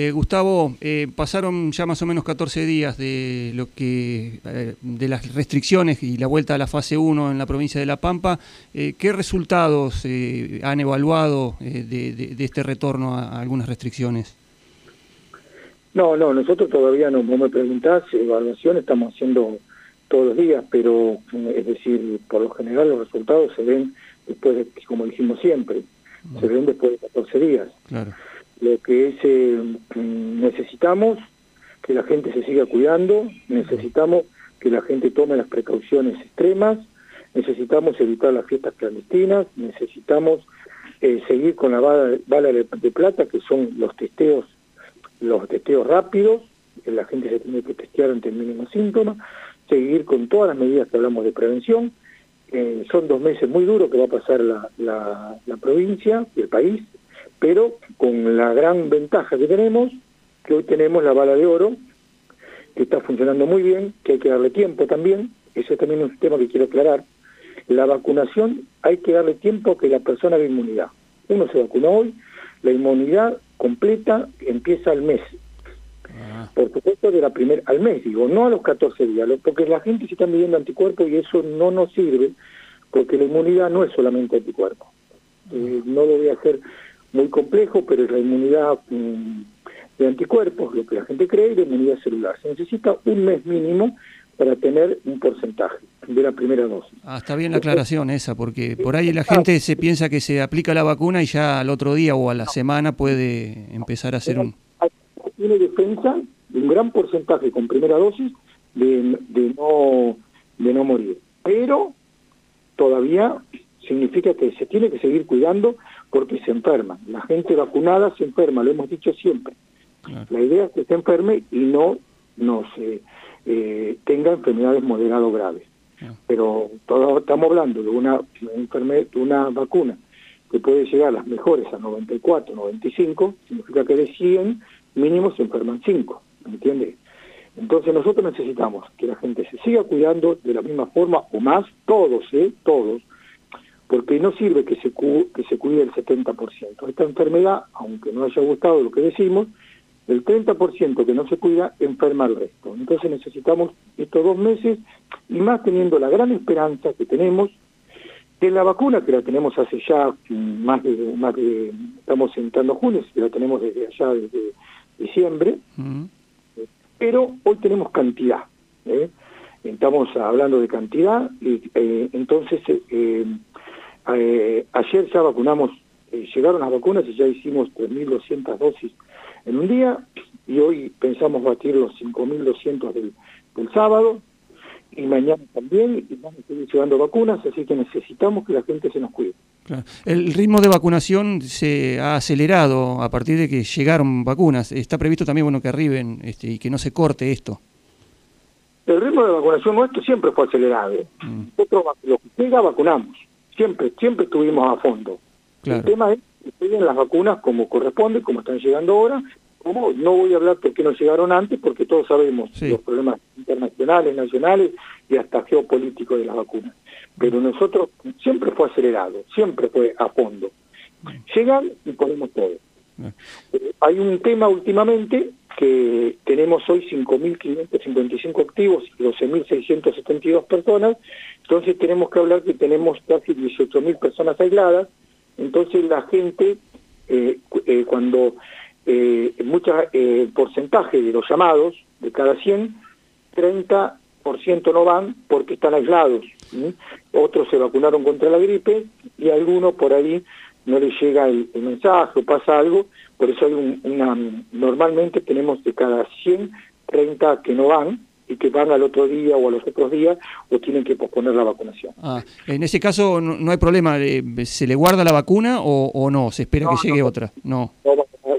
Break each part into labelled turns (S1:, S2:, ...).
S1: Eh, Gustavo, eh, pasaron ya más o menos 14 días de lo que eh, de las restricciones y la vuelta a la fase 1 en la provincia de La Pampa. ¿Qué resultados han evaluado de, este retorno a, algunas restricciones?
S2: No, no, nosotros todavía no, vos me preguntás, evaluación estamos haciendo todos los días, pero es decir, por lo general los resultados se ven después de, como dijimos siempre, se ven después de 14 días.
S1: Claro
S2: lo que es eh, necesitamos que la gente se siga cuidando, necesitamos que la gente tome las precauciones extremas, necesitamos evitar las fiestas clandestinas, necesitamos eh, seguir con la bala, de, plata, que son los testeos, los testeos rápidos, que la gente se tiene que testear ante el mínimo síntoma, seguir con todas las medidas que hablamos de prevención. Eh, son dos meses muy duros que va a pasar la, la, la provincia y el país, pero con la gran ventaja que tenemos, que hoy tenemos la bala de oro, que está funcionando muy bien, que hay que darle tiempo también, ese es también un tema que quiero aclarar, la vacunación hay que darle tiempo a que la persona haga inmunidad. Uno se vacunó hoy, la inmunidad completa empieza al mes. Ah. Por supuesto de la primera, al mes digo, no a los 14 días, porque la gente se está midiendo anticuerpos y eso no nos sirve, porque la inmunidad no es solamente anticuerpo. Eh, no lo voy a hacer muy complejo, pero es la inmunidad mm, de anticuerpos, lo que la gente cree, y la inmunidad celular. Se necesita un mes mínimo para tener un porcentaje de la primera dosis.
S1: Ah, está bien la aclaración esa, porque por ahí la gente se piensa que se aplica la vacuna y ya al otro día o a la semana puede empezar a hacer un...
S2: Tiene defensa de un gran porcentaje con primera dosis de, de, no, de no morir, pero todavía significa que se tiene que seguir cuidando porque se enferma. La gente vacunada se enferma, lo hemos dicho siempre. La idea es que se enferme y no, no se eh, tenga enfermedades moderadas graves. Pero todo, estamos hablando de una, enfermedad, de una vacuna que puede llegar a las mejores a 94, 95, significa que de 100 mínimo se enferman 5, ¿me entiendes? Entonces nosotros necesitamos que la gente se siga cuidando de la misma forma o más, todos, ¿eh? Todos, porque no sirve que se, que se cuide el 70%. Esta enfermedad, aunque no haya gustado lo que decimos, el 30% que no se cuida enferma al resto. Entonces necesitamos estos dos meses y más teniendo la gran esperanza que tenemos de la vacuna, que la tenemos hace ya más de, más de estamos entrando junio, que la tenemos desde allá, desde diciembre, pero hoy tenemos cantidad. ¿eh? Estamos hablando de cantidad y eh, entonces eh, eh, ayer ya vacunamos, eh, llegaron las vacunas y ya hicimos 3.200 dosis en un día y hoy pensamos batir los 5.200 del, del sábado y mañana también y vamos a seguir llevando vacunas, así que necesitamos que la gente se nos cuide.
S1: El ritmo de vacunación se ha acelerado a partir de que llegaron vacunas. Está previsto también bueno que arriben este, y que no se corte esto.
S2: El ritmo de vacunación nuestro siempre fue acelerado. Mm. Nosotros lo que llega vacunamos siempre, siempre estuvimos a fondo. El tema es que lleguen las vacunas como corresponde, como están llegando ahora, como no voy a hablar por qué no llegaron antes, porque todos sabemos los problemas internacionales, nacionales y hasta geopolíticos de las vacunas. Pero nosotros siempre fue acelerado, siempre fue a fondo. Llegan y ponemos todo. Eh, hay un tema últimamente que tenemos hoy 5.555 activos y 12.672 personas, entonces tenemos que hablar que tenemos casi 18.000 personas aisladas, entonces la gente, eh, eh, cuando eh, el porcentaje de los llamados, de cada 100, 30% no van porque están aislados, otros se vacunaron contra la gripe y algunos por ahí no les llega el, mensaje o pasa algo, por eso hay una, normalmente tenemos de cada 100, 30 que no van y que van al otro día o a los otros días o tienen que posponer la vacunación.
S1: Ah, en ese caso no, hay problema, eh, ¿se le guarda la vacuna o, no? ¿Se espera que llegue otra? No.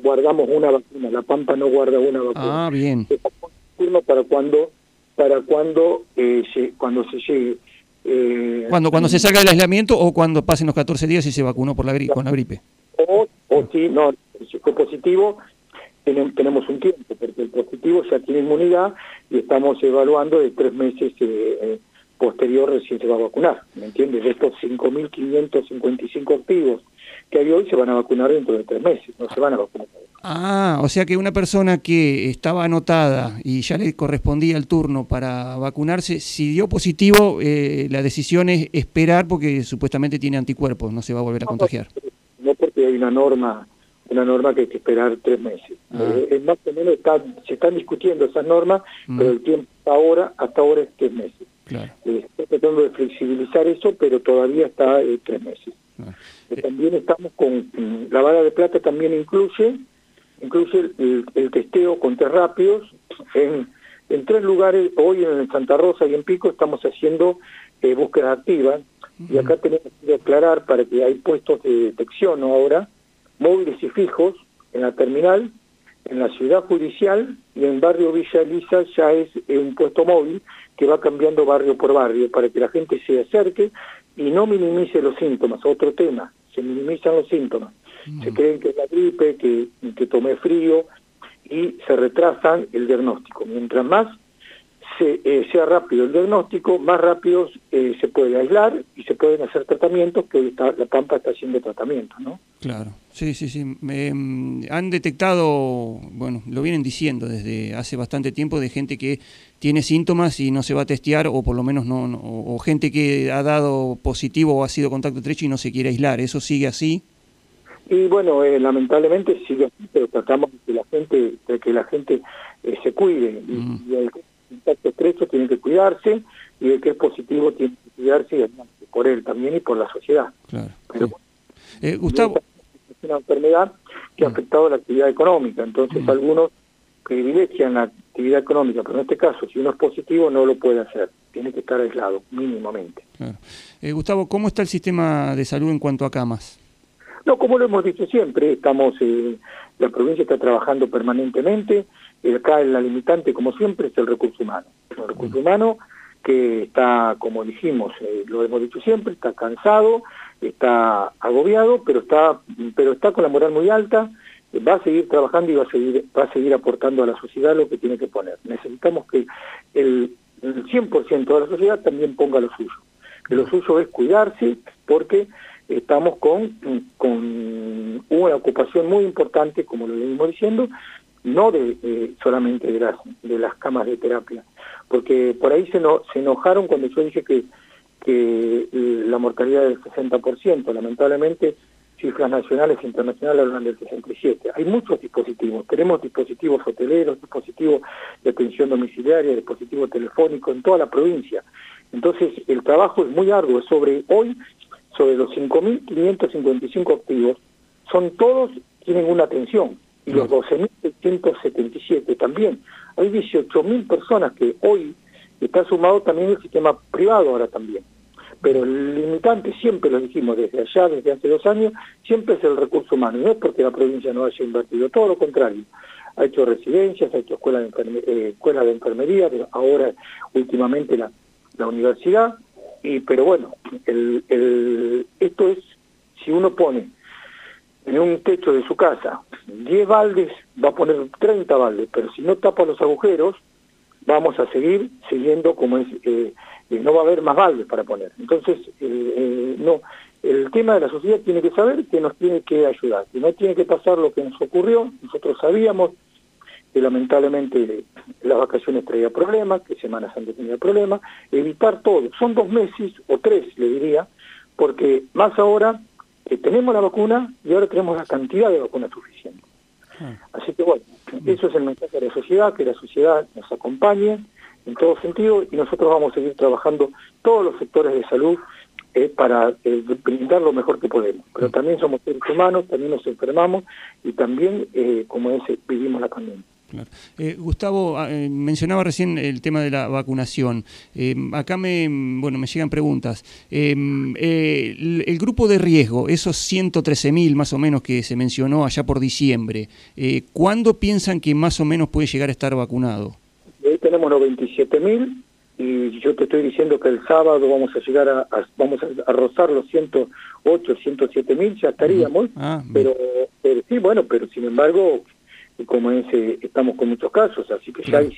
S2: guardamos una vacuna, la Pampa no guarda una vacuna.
S1: Ah, bien.
S2: Para cuando, para cuando, eh, se, cuando se llegue
S1: eh, cuando cuando se salga del aislamiento o cuando pasen los 14 días y se vacunó por la gripe, con la gripe.
S2: O, o si no, si fue positivo, tenemos un tiempo, porque el positivo ya tiene inmunidad y estamos evaluando de tres meses eh, posterior recién se va a vacunar, ¿me entiendes? De estos 5.555 activos que hay hoy se van a vacunar dentro de tres meses, no se van a vacunar.
S1: Ah, o sea que una persona que estaba anotada y ya le correspondía el turno para vacunarse, si dio positivo, eh, la decisión es esperar porque supuestamente tiene anticuerpos, no se va a volver a contagiar.
S2: No, porque hay una norma una norma que hay que esperar tres meses. Ah. Eh, más o menos se están discutiendo esas normas, mm. pero el tiempo ahora, hasta ahora es tres meses. Claro. Eh, tratando de flexibilizar eso, pero todavía está eh, tres meses. también estamos con la vara de plata también incluye incluye el, testeo con test rápidos. En, en tres lugares, hoy en Santa Rosa y en Pico estamos haciendo búsqueda activa y acá tenemos que aclarar para que hay puestos de detección ahora móviles y fijos en la terminal, en la ciudad judicial y en barrio Villa Elisa ya es un puesto móvil que va cambiando barrio por barrio para que la gente se acerque y no minimice los síntomas. Otro tema, se minimizan los síntomas. Se creen que es la gripe, que, que tomé frío y se retrasan el diagnóstico. Mientras más eh, sea rápido el diagnóstico, más rápido eh, se puede aislar y se pueden hacer tratamientos, que la Pampa está haciendo tratamiento, ¿no?
S1: Claro, sí, sí, sí. Mm, han detectado, bueno, lo vienen diciendo desde hace bastante tiempo, de gente que tiene síntomas y no se va a testear, o por lo menos no, o gente que ha dado positivo o ha sido contacto estrecho y no se quiere aislar. ¿Eso sigue así?
S2: Y bueno, eh, lamentablemente sigue así, pero tratamos de que la gente, de que la gente se cuide. y mm. el tiene que cuidarse y el que es positivo tiene que cuidarse por él también y por la sociedad. Claro. Pero, eh, Gustavo. Es una enfermedad que ha mm. afectado la actividad económica, entonces mm. algunos privilegian la actividad económica, pero en este caso, si uno es positivo, no lo puede hacer, tiene que estar aislado, mínimamente.
S1: Claro. Eh, Gustavo, ¿cómo está el sistema de salud en cuanto a camas?
S2: No, como lo hemos dicho siempre, estamos, eh, la provincia está trabajando permanentemente, acá la limitante, como siempre, es el recurso humano. El recurso humano que está, como dijimos, eh, lo hemos dicho siempre, está cansado, está agobiado, pero está, pero está con la moral muy alta, va a seguir trabajando y va a seguir, va a seguir aportando a la sociedad lo que tiene que poner. Necesitamos que el, el 100% de la sociedad también ponga lo suyo. Que lo suyo es cuidarse porque estamos con, con una ocupación muy importante, como lo venimos diciendo, no de solamente de las, de las camas de terapia, porque por ahí se, no, se enojaron cuando yo dije que, que la mortalidad del 60%, lamentablemente cifras nacionales e internacionales hablan del 67%. Hay muchos dispositivos, tenemos dispositivos hoteleros, dispositivos de atención domiciliaria, dispositivos telefónicos en toda la provincia. Entonces el trabajo es muy arduo, sobre hoy, sobre los 5.555 activos, son todos, tienen una atención, y los 12.677 también. Hay 18.000 personas que hoy está sumado también el sistema privado ahora también. Pero el limitante, siempre lo dijimos desde allá, desde hace dos años, siempre es el recurso humano. No es porque la provincia no haya invertido, todo lo contrario. Ha hecho residencias, ha hecho escuelas de, eh, escuela de enfermería, ahora últimamente la, la universidad. Y, pero bueno, el, el, esto es, si uno pone en un techo de su casa. 10 baldes, va a poner 30 baldes, pero si no tapa los agujeros, vamos a seguir siguiendo como es, eh, eh, no va a haber más baldes para poner. Entonces, eh, no, el tema de la sociedad tiene que saber que nos tiene que ayudar, que no tiene que pasar lo que nos ocurrió, nosotros sabíamos que lamentablemente las vacaciones traía problemas, que Semana Santa tenía problemas, evitar todo, son dos meses o tres, le diría, porque más ahora que tenemos la vacuna y ahora tenemos la cantidad de vacunas suficiente. Ah. Así que bueno, eso es el mensaje de la sociedad, que la sociedad nos acompañe en todo sentido y nosotros vamos a seguir trabajando todos los sectores de salud eh, para eh, brindar lo mejor que podemos. Pero también somos seres humanos, también nos enfermamos y también, eh, como es, vivimos la pandemia.
S1: Eh, Gustavo, ah, eh, mencionaba recién el tema de la vacunación. Eh, acá me, bueno, me llegan preguntas. El, grupo de riesgo, esos 113.000 más o menos que se mencionó allá por diciembre, ¿cuándo piensan que más o menos puede llegar a estar vacunado?
S2: Hoy tenemos 97.000 y yo te estoy diciendo que el sábado vamos a llegar a, vamos a, rozar los 108, 107.000, ya estaríamos, ah, pero, pero sí, bueno, pero sin embargo como es, eh, estamos con muchos casos, así que ya hay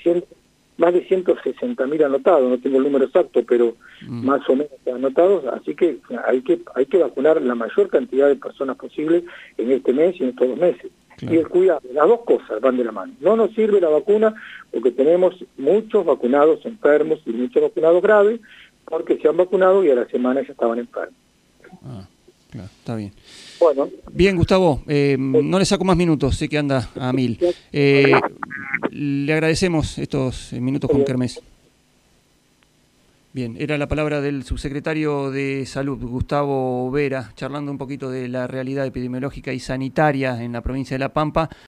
S2: más de 160 mil anotados, no tengo el número exacto, pero mm. más o menos anotados, así que hay que hay que vacunar la mayor cantidad de personas posible en este mes y en estos dos meses. Y el cuidado, las dos cosas van de la mano. No nos sirve la vacuna porque tenemos muchos vacunados enfermos y muchos vacunados graves porque se han vacunado y a la semana ya estaban enfermos.
S1: Ah, claro, está bien. Bueno. Bien, Gustavo, eh, no le saco más minutos, sé que anda a mil. Eh, le agradecemos estos minutos con Kermés. Bien, era la palabra del subsecretario de Salud, Gustavo Vera, charlando un poquito de la realidad epidemiológica y sanitaria en la provincia de La Pampa.